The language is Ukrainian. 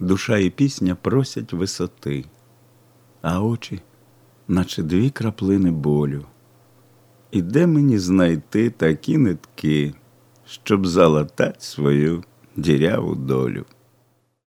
душа і пісня просять висоти, а очі, наче дві краплини болю. І де мені знайти такі нитки, щоб залатать свою діряву долю?